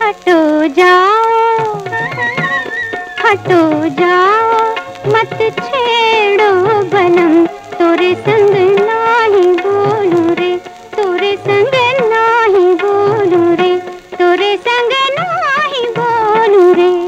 हटो जाओ हटो जाओ, मत छेड़ो बनम तोरे संग नाही बोलू रे, तोरे संग नाही बोलू रे, तोरे संग नाही बोलू रे।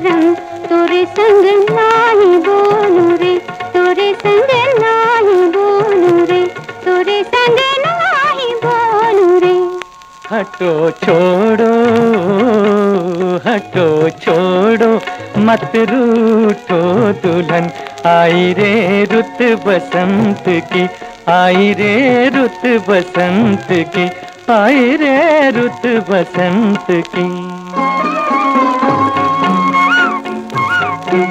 ना शर्म तोरे संग नाही बोलू रे, तोरे संग नाही बोलू रे, तोरे संग नाही बोलू रे। हटो छोड़ो हटो छोड़ो, मत रूठो दुल्हन। आई रे रुत बसंत की, आई रे रुत बसंत की, आई रे रुत बसंत की। कुहू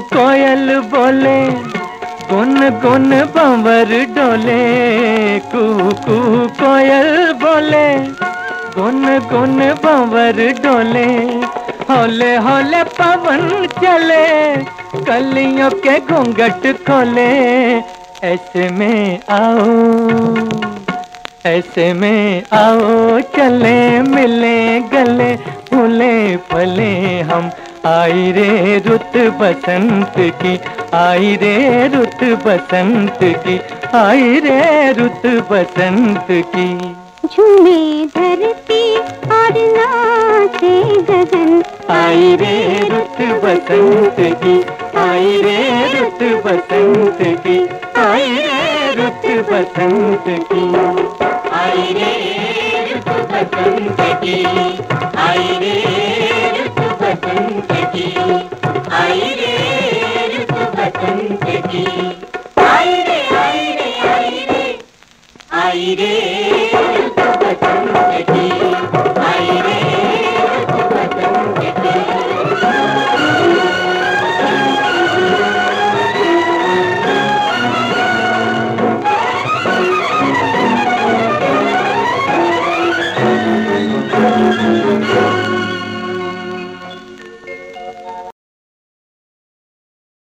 कोयल बोले, गुन गुन भंवर डोले। कुहू कुहू कोयल बोले, गुन गुन भंवर डोले। होले होले पवन चले, कलियों के घूंघट खोले। ऐसे में आओ ऐसे में आओ चले मिले गले फूले फले हम। आई रे रुत बसंत की आई रे रुत बसंत की आई रे रुत बसंत की। झूमे धरती और नाचे गगन आई रे रुत बसंत की आई रे रुत बसंत की। आई रे रुत बसंत की। आई रे रुत बसंत की। आई रे रुत बसंत की। Música